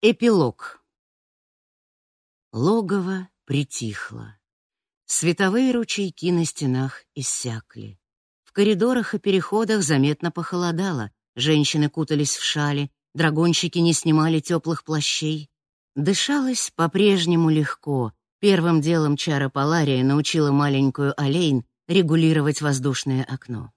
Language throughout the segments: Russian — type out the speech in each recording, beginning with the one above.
Эпилог. Логово притихло. Световые ручейки на стенах иссякли. В коридорах и переходах заметно похолодало. Женщины кутались в шали, драгонщики не снимали теплых плащей. Дышалось по-прежнему легко. Первым делом чара Палария научила маленькую Олейн регулировать воздушное окно.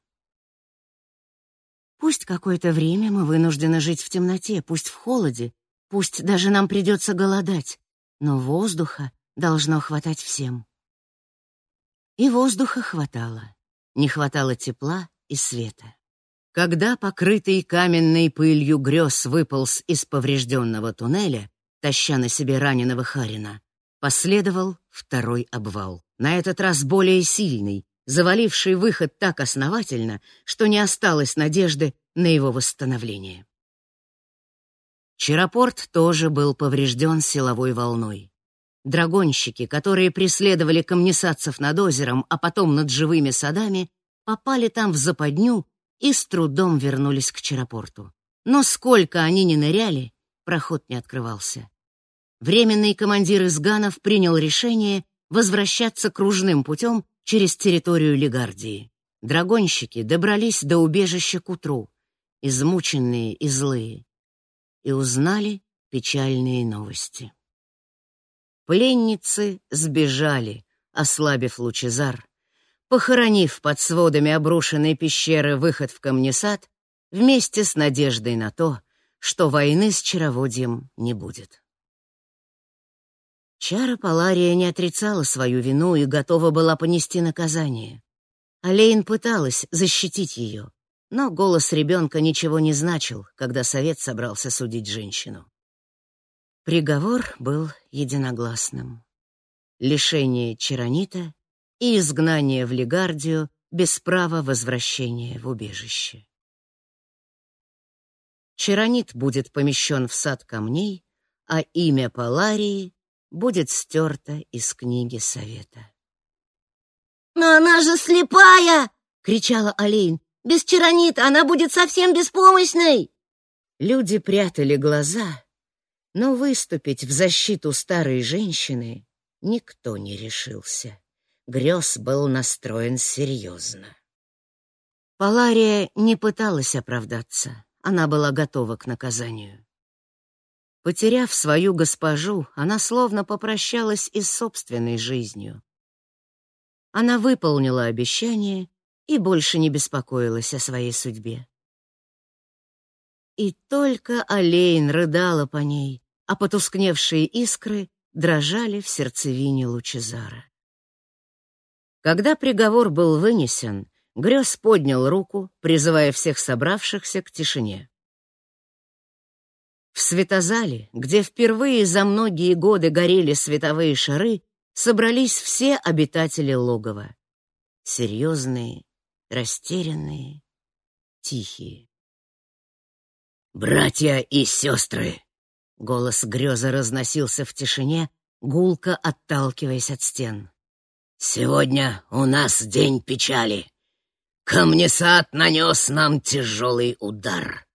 Пусть какое-то время мы вынуждены жить в темноте, пусть в холоде, Пусть даже нам придется голодать, но воздуха должно хватать всем. И воздуха хватало. Не хватало тепла и света. Когда покрытый каменной пылью грез выполз из поврежденного туннеля, таща на себе раненого Харина, последовал второй обвал. На этот раз более сильный, заваливший выход так основательно, что не осталось надежды на его восстановление. Чарапорт тоже был поврежден силовой волной. Драгонщики, которые преследовали камнесадцев над озером, а потом над живыми садами, попали там в западню и с трудом вернулись к Чарапорту. Но сколько они ни ныряли, проход не открывался. Временный командир из Ганов принял решение возвращаться кружным путем через территорию Легардии. Драгонщики добрались до убежища к утру, измученные и злые и узнали печальные новости. Пленницы сбежали, ослабив лучезар, похоронив под сводами обрушенной пещеры выход в камнесад вместе с надеждой на то, что войны с чароводьем не будет. Чара Палария не отрицала свою вину и готова была понести наказание. Алейн пыталась защитить ее, но голос ребенка ничего не значил, когда совет собрался судить женщину. Приговор был единогласным. Лишение Чаронита и изгнание в Легардию без права возвращения в убежище. Чаронит будет помещен в сад камней, а имя Паларии будет стерто из книги совета. «Но она же слепая!» — кричала Олейн. Без Чаронита она будет совсем беспомощной!» Люди прятали глаза, но выступить в защиту старой женщины никто не решился. Грёз был настроен серьезно. Палария не пыталась оправдаться, она была готова к наказанию. Потеряв свою госпожу, она словно попрощалась и с собственной жизнью. Она выполнила обещание и больше не беспокоилась о своей судьбе. И только Олейн рыдала по ней, а потускневшие искры дрожали в сердцевине Лучезара. Когда приговор был вынесен, Грёз поднял руку, призывая всех собравшихся к тишине. В светозале, где впервые за многие годы горели световые шары, собрались все обитатели логова. Серьезные, растерянные, тихие. «Братья и сестры!» Голос греза разносился в тишине, гулко отталкиваясь от стен. «Сегодня у нас день печали. Камнесад нанес нам тяжелый удар.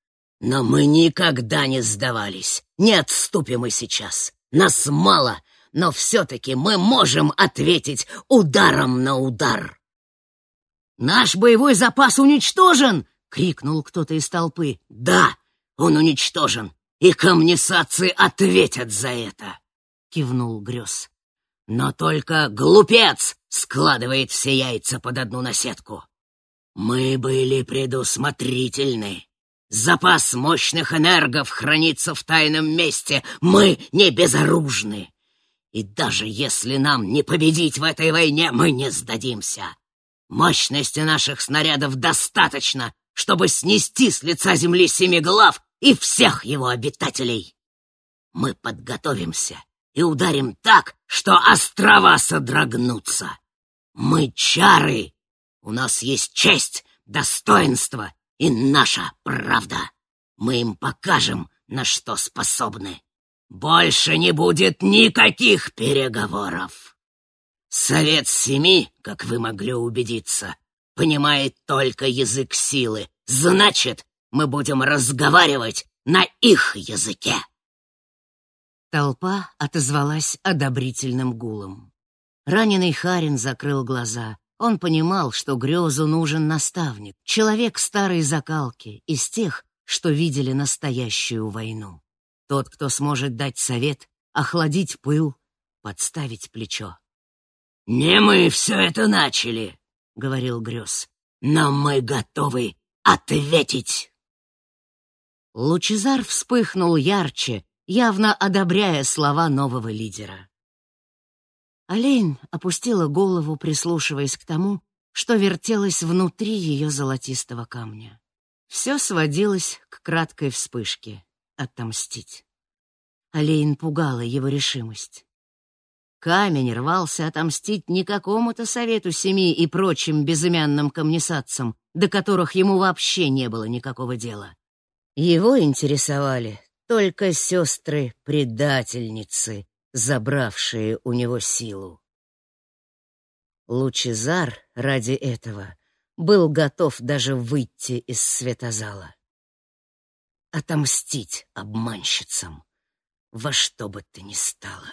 Но мы никогда не сдавались, не отступим и сейчас. Нас мало, но все-таки мы можем ответить ударом на удар. «Наш боевой запас уничтожен!» — крикнул кто-то из толпы. «Да, он уничтожен, и камнесацы ответят за это!» — кивнул Грёз. «Но только глупец складывает все яйца под одну наседку. Мы были предусмотрительны. Запас мощных энергов хранится в тайном месте. Мы не безоружны. И даже если нам не победить в этой войне, мы не сдадимся. Мощности наших снарядов достаточно, чтобы снести с лица земли семиглав и всех его обитателей. Мы подготовимся и ударим так, что острова содрогнутся. Мы чары. У нас есть честь, достоинство и наша правда. Мы им покажем, на что способны. Больше не будет никаких переговоров. Совет Семи, как вы могли убедиться, понимает только язык силы. Значит, мы будем разговаривать на их языке. Толпа отозвалась одобрительным гулом. Раненый Харин закрыл глаза. Он понимал, что Грёзу нужен наставник, человек старой закалки, из тех, что видели настоящую войну. Тот, кто сможет дать совет, охладить пыл, подставить плечо. «Не мы все это начали», — говорил Грёз, — «но мы готовы ответить». Лучезар вспыхнул ярче, явно одобряя слова нового лидера. Олень опустила голову, прислушиваясь к тому, что вертелось внутри ее золотистого камня. Все сводилось к краткой вспышке — отомстить. Олейн пугала его решимость. Камень рвался отомстить не какому-то совету семьи и прочим безымянным камнесадцам, до которых ему вообще не было никакого дела. Его интересовали только сестры-предательницы, забравшие у него силу. Лучезар ради этого был готов даже выйти из светозала. Отомстить обманщицам во что бы то ни стало.